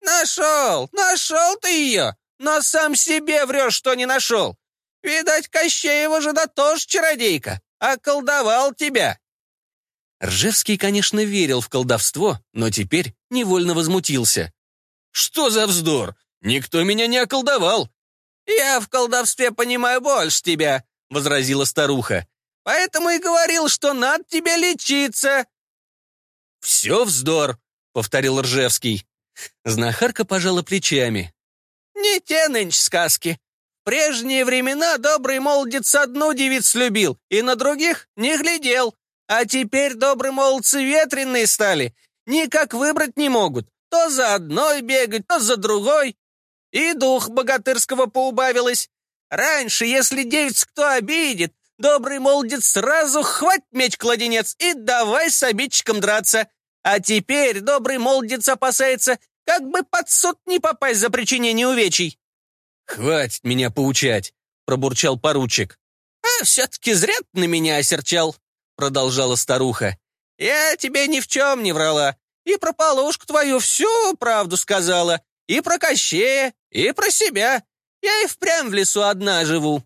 S1: «Нашел! Нашел ты ее! Но сам себе врешь, что не нашел! Видать, Кощеева жена тоже чародейка, околдовал тебя!» Ржевский, конечно, верил в колдовство, но теперь невольно возмутился. «Что за вздор? Никто меня не околдовал!» «Я в колдовстве понимаю больше тебя», — возразила старуха. «Поэтому и говорил, что надо тебе лечиться». «Все вздор», — повторил Ржевский. Знахарка пожала плечами. «Не те нынче сказки прежние времена добрый молодец одну девиц любил и на других не глядел. А теперь добрые молодцы ветреные стали. Никак выбрать не могут. То за одной бегать, то за другой. И дух богатырского поубавилось. Раньше, если девиц кто обидит, добрый молодец сразу хвать меч-кладенец и давай с обидчиком драться. А теперь добрый молодец опасается, как бы под суд не попасть за причинение увечий.
S2: «Хватит меня поучать», — пробурчал поручик.
S1: «А все-таки зря ты на меня осерчал», — продолжала старуха. «Я тебе ни в чем не врала. И про полушку твою всю правду сказала. И про Кощея, и про себя. Я и впрямь в лесу одна живу».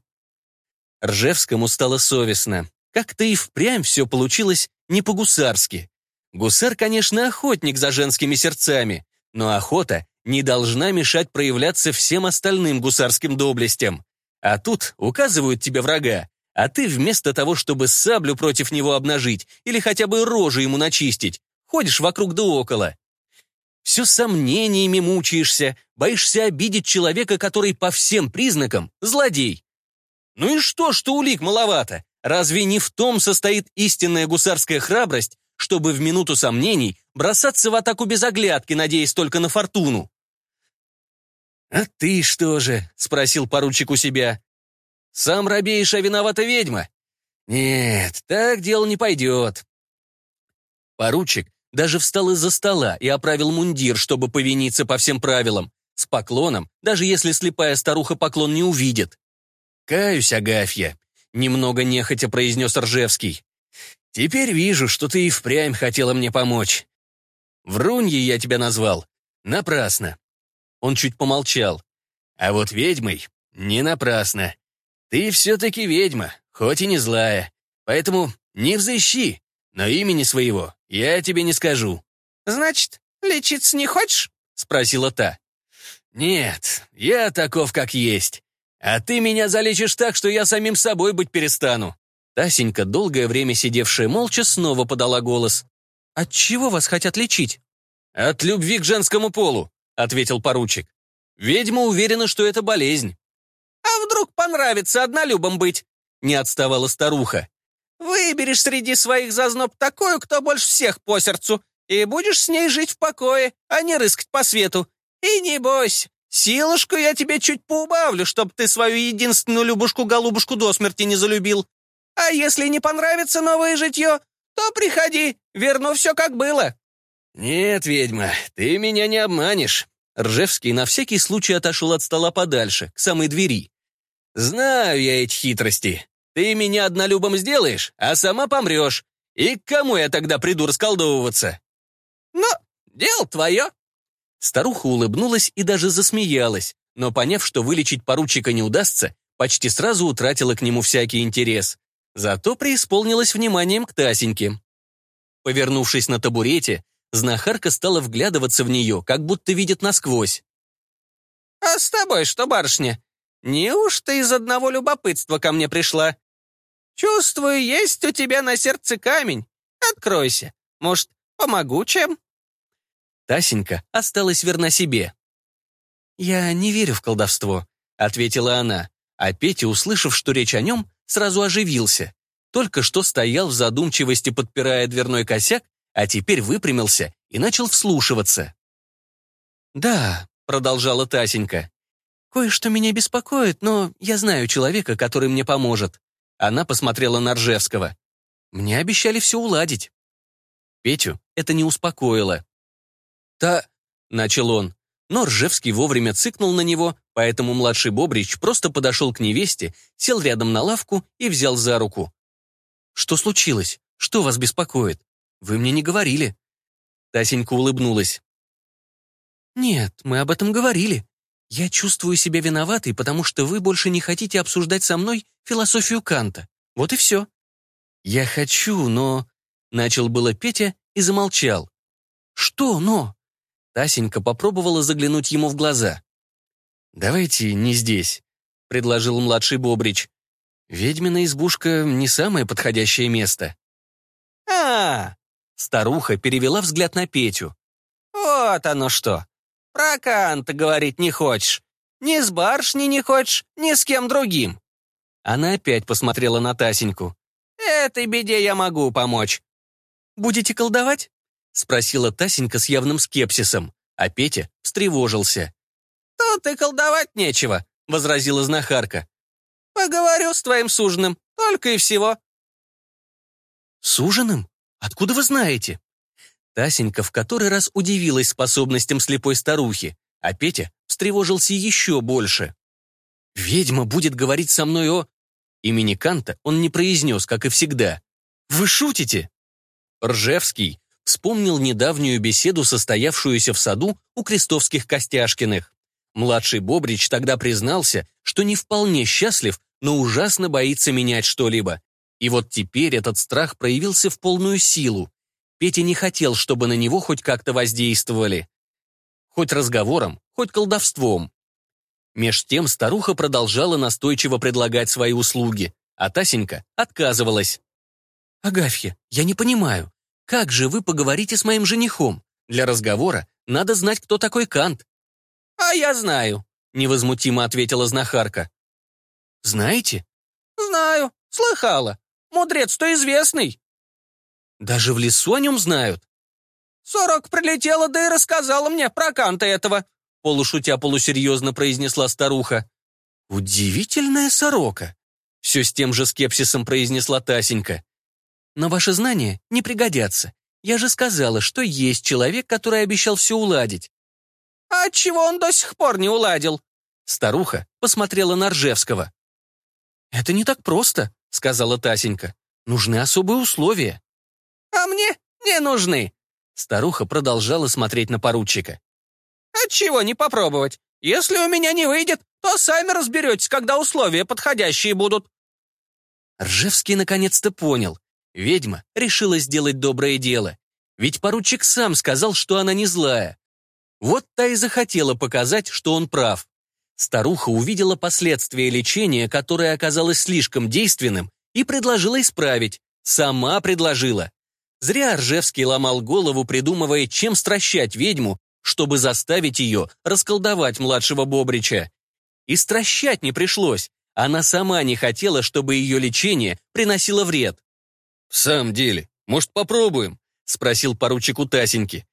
S2: Ржевскому стало совестно. Как-то и впрямь все получилось не по-гусарски. Гусар, конечно, охотник за женскими сердцами, но охота не должна мешать проявляться всем остальным гусарским доблестям. А тут указывают тебе врага, а ты вместо того, чтобы саблю против него обнажить или хотя бы рожу ему начистить, ходишь вокруг да около. Все сомнениями мучаешься, боишься обидеть человека, который по всем признакам злодей. Ну и что, что улик маловато? Разве не в том состоит истинная гусарская храбрость, чтобы в минуту сомнений бросаться в атаку без оглядки, надеясь только на фортуну? «А ты что же?» — спросил поручик у себя. «Сам робеешь, а виновата ведьма?» «Нет, так дело не пойдет». Поручик даже встал из-за стола и оправил мундир, чтобы повиниться по всем правилам, с поклоном, даже если слепая старуха поклон не увидит. «Каюсь, Агафья», — немного нехотя произнес Ржевский. «Теперь вижу, что ты и впрямь хотела мне помочь. Вруньей я тебя назвал. Напрасно». Он чуть помолчал. «А вот ведьмой не напрасно. Ты все-таки ведьма, хоть и не злая. Поэтому не взыщи, но имени своего я тебе не скажу».
S1: «Значит, лечиться не хочешь?» — спросила та.
S2: «Нет, я таков, как есть. А ты меня залечишь так, что я самим собой быть перестану». Тасенька, долгое время сидевшая молча, снова подала голос.
S1: «От чего вас хотят лечить?»
S2: «От любви к женскому полу», — ответил поручик. «Ведьма уверена, что это болезнь».
S1: «А вдруг понравится однолюбом быть?» — не отставала старуха. «Выберешь среди своих зазноб такую, кто больше всех по сердцу, и будешь с ней жить в покое, а не рыскать по свету. И не бойся, силушку я тебе чуть поубавлю, чтобы ты свою единственную любушку-голубушку до смерти не залюбил. А если не понравится новое житье, то приходи, верну все как было».
S2: «Нет, ведьма, ты меня не обманешь». Ржевский на всякий случай отошел от стола подальше, к самой двери. «Знаю я эти хитрости. Ты меня однолюбом сделаешь, а сама помрешь. И к кому я тогда приду расколдовываться?»
S1: «Ну, дело твое».
S2: Старуха улыбнулась и даже засмеялась, но, поняв, что вылечить поручика не удастся, почти сразу утратила к нему всякий интерес. Зато преисполнилась вниманием к Тасеньке. Повернувшись на табурете, знахарка стала вглядываться в нее, как будто видит насквозь.
S1: «А с тобой что, барышня? Неужто из одного любопытства ко мне пришла? Чувствую, есть у тебя на сердце камень. Откройся. Может, помогу чем?»
S2: Тасенька осталась верна себе. «Я не верю в колдовство», — ответила она, а Петя, услышав, что речь о нем, сразу оживился. Только что стоял в задумчивости, подпирая дверной косяк, а теперь выпрямился и начал вслушиваться. «Да», — продолжала Тасенька, — «кое-что меня беспокоит, но я знаю человека, который мне поможет». Она посмотрела на Ржевского. «Мне обещали все уладить». Петю это не успокоило. «Та...» — начал он, но Ржевский вовремя цыкнул на него, поэтому младший Бобрич просто подошел к невесте, сел рядом на лавку и взял за руку. «Что случилось? Что вас беспокоит? Вы мне не говорили». Тасенька улыбнулась. «Нет, мы об этом говорили. Я чувствую себя виноватой, потому что вы больше не хотите обсуждать со мной философию Канта. Вот и все». «Я хочу, но...» Начал было Петя и замолчал. «Что «но»?» Тасенька попробовала заглянуть ему в глаза. «Давайте не здесь», — предложил младший Бобрич. «Ведьмина избушка — не самое подходящее место».
S1: А, -а, а
S2: Старуха перевела взгляд на Петю.
S1: «Вот оно что! Про Канта говорить не хочешь. Ни с барышней не хочешь, ни с кем другим».
S2: Она опять посмотрела на Тасеньку.
S1: «Этой беде я могу помочь».
S2: «Будете колдовать?» — спросила Тасенька с явным скепсисом.
S1: а Петя встревожился. «Тут и колдовать нечего», — возразила знахарка. «Поговорю с твоим суженым, только и всего». «Суженым? Откуда вы знаете?» Тасенька в который раз удивилась способностям слепой старухи, а Петя встревожился еще больше. «Ведьма будет говорить со мной о...» Имени Канта он не произнес, как и всегда. «Вы шутите?» Ржевский вспомнил недавнюю беседу, состоявшуюся в саду у крестовских Костяшкиных. Младший Бобрич тогда признался, что не вполне счастлив, но ужасно боится менять что-либо. И вот теперь этот страх проявился в полную силу. Петя не хотел, чтобы на него хоть как-то воздействовали. Хоть разговором, хоть колдовством. Меж тем старуха продолжала настойчиво предлагать свои услуги, а Тасенька отказывалась. «Агафья, я не понимаю, как же вы поговорите с моим женихом? Для разговора надо знать, кто такой Кант». «А я знаю», — невозмутимо ответила знахарка. «Знаете?» «Знаю, слыхала. Мудрец-то известный». «Даже в лесу о нем знают?» «Сорок прилетела, да и рассказала мне про Канта этого», полушутя полусерьезно произнесла старуха. «Удивительная сорока», — все с тем же скепсисом произнесла Тасенька. «Но ваши знания не пригодятся. Я же сказала, что есть человек, который обещал все уладить». «А отчего он до сих пор не уладил?» Старуха посмотрела на Ржевского. «Это не так просто», — сказала Тасенька. «Нужны особые условия». «А мне не нужны». Старуха продолжала смотреть на поручика. «Отчего не попробовать? Если у меня не выйдет, то сами разберетесь, когда условия подходящие будут». Ржевский наконец-то понял. Ведьма решила сделать доброе дело. Ведь поручик сам сказал, что она не злая. Вот та и захотела показать, что он прав. Старуха увидела последствия лечения, которое оказалось слишком действенным, и предложила исправить. Сама предложила. Зря Ржевский ломал голову, придумывая, чем стращать ведьму, чтобы заставить ее расколдовать младшего Бобрича. И стращать не пришлось. Она сама не хотела, чтобы ее лечение приносило вред. «В самом деле, может, попробуем?» — спросил поручик у Тасеньки.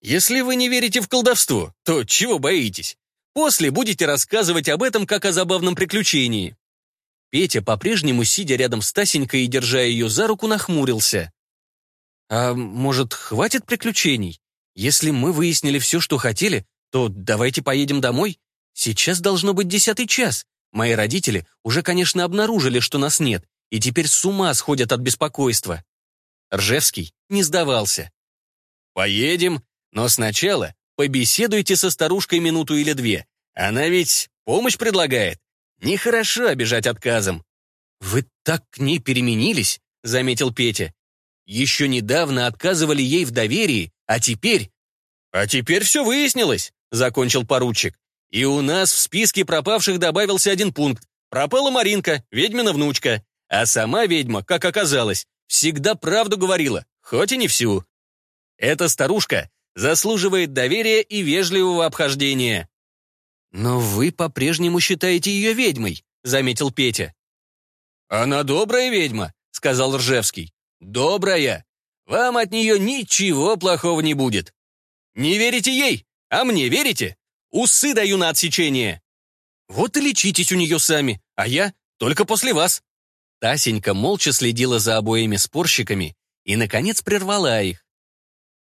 S1: «Если вы не верите в колдовство, то чего боитесь? После будете рассказывать об этом как о забавном приключении». Петя, по-прежнему сидя рядом с Тасенькой и держа ее за руку, нахмурился. «А может, хватит приключений? Если мы выяснили все, что хотели, то давайте поедем домой. Сейчас должно быть десятый час. Мои родители уже, конечно, обнаружили, что нас нет, и теперь с ума сходят от беспокойства». Ржевский не сдавался. «Поедем, но сначала побеседуйте со старушкой минуту или две. Она ведь помощь предлагает. Нехорошо обижать отказом». «Вы так к ней переменились», — заметил Петя. «Еще недавно отказывали ей в доверии, а теперь...» «А теперь все выяснилось», — закончил поручик. «И у нас в списке пропавших добавился один пункт. Пропала Маринка, ведьмина внучка. А сама ведьма, как оказалось, всегда правду говорила, хоть и не всю. Эта старушка заслуживает доверия и вежливого обхождения». «Но вы по-прежнему считаете ее ведьмой», — заметил Петя. «Она добрая ведьма», — сказал Ржевский. «Добрая. Вам от нее ничего плохого не будет. Не верите ей, а мне верите? Усы даю на отсечение». «Вот и лечитесь у нее сами, а я только после вас». Тасенька молча следила за обоими спорщиками и, наконец, прервала их.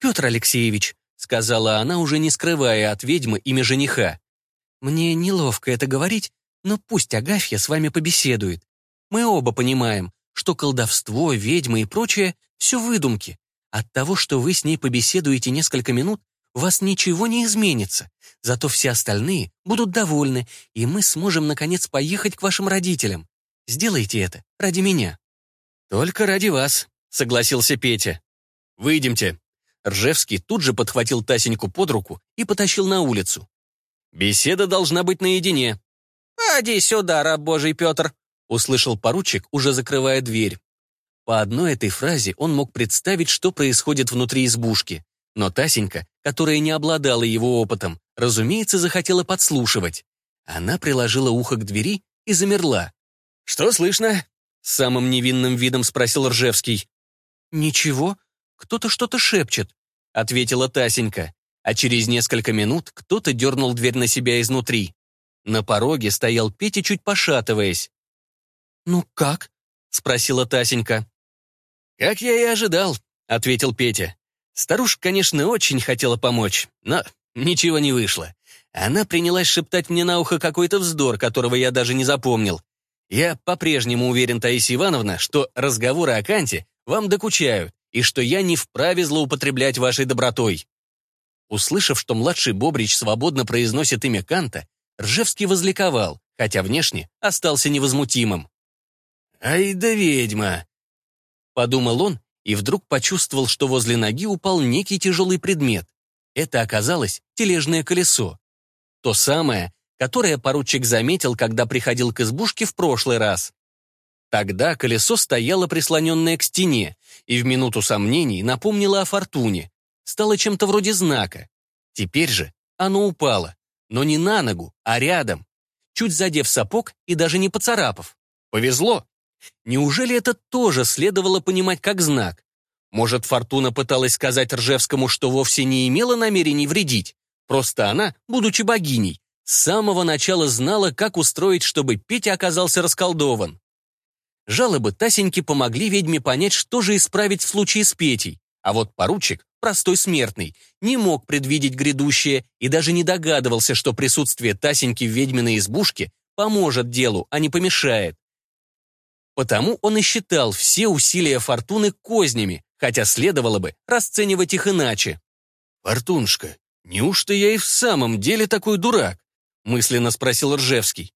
S1: «Петр Алексеевич», — сказала она, уже не скрывая от ведьмы имя жениха, «мне неловко это говорить, но пусть Агафья с вами побеседует. Мы оба понимаем, что колдовство, ведьмы и прочее — все выдумки. От того, что вы с ней побеседуете несколько минут, у вас ничего не изменится. Зато все остальные будут довольны, и мы сможем, наконец, поехать к вашим родителям. Сделайте это ради меня». «Только ради вас», — согласился Петя. «Выйдемте». Ржевский тут же подхватил Тасеньку под руку и потащил на улицу. «Беседа должна быть наедине». «Поди сюда, раб Божий Петр», — услышал поручик, уже закрывая дверь. По одной этой фразе он мог представить, что происходит внутри избушки. Но Тасенька, которая не обладала его опытом, разумеется, захотела подслушивать. Она приложила ухо к двери и замерла. «Что слышно?» — самым невинным видом спросил Ржевский. «Ничего, кто-то что-то шепчет», — ответила Тасенька. а через несколько минут кто-то дернул дверь на себя изнутри. На пороге стоял Петя, чуть пошатываясь. «Ну как?» — спросила Тасенька. «Как я и ожидал», — ответил Петя. Старушка, конечно, очень хотела помочь, но ничего не вышло. Она принялась шептать мне на ухо какой-то вздор, которого я даже не запомнил. Я по-прежнему уверен, Таисия Ивановна, что разговоры о Канте вам докучают, и что я не вправе злоупотреблять вашей добротой. Услышав, что младший Бобрич свободно произносит имя Канта, Ржевский возликовал, хотя внешне остался невозмутимым. «Ай да ведьма!» Подумал он и вдруг почувствовал, что возле ноги упал некий тяжелый предмет. Это оказалось тележное колесо. То самое, которое поручик заметил, когда приходил к избушке в прошлый раз. Тогда колесо стояло прислоненное к стене и в минуту сомнений напомнило о фортуне. Стало чем-то вроде знака. Теперь же оно упало, но не на ногу, а рядом, чуть задев сапог и даже не поцарапав. Повезло. Неужели это тоже следовало понимать как знак? Может, Фортуна пыталась сказать Ржевскому, что вовсе не имела намерений вредить? Просто она, будучи богиней, с самого начала знала, как устроить, чтобы Петя оказался расколдован. Жалобы Тасеньки помогли ведьме понять, что же исправить в случае с Петей, а вот поручик, простой смертный, не мог предвидеть грядущее и даже не догадывался, что присутствие Тасеньки в ведьминой избушке поможет делу, а не помешает. Потому он и считал все усилия Фортуны кознями, хотя следовало бы расценивать их иначе. «Фортуншка, неужто я и в самом деле такой дурак?» мысленно спросил Ржевский.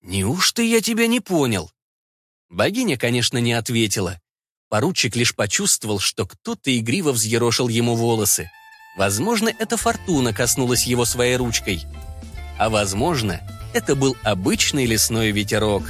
S1: «Неужто я тебя не понял?» Богиня, конечно, не ответила. Поручик лишь почувствовал, что кто-то игриво взъерошил ему волосы. Возможно, это фортуна коснулась его своей ручкой. А возможно, это был обычный лесной ветерок.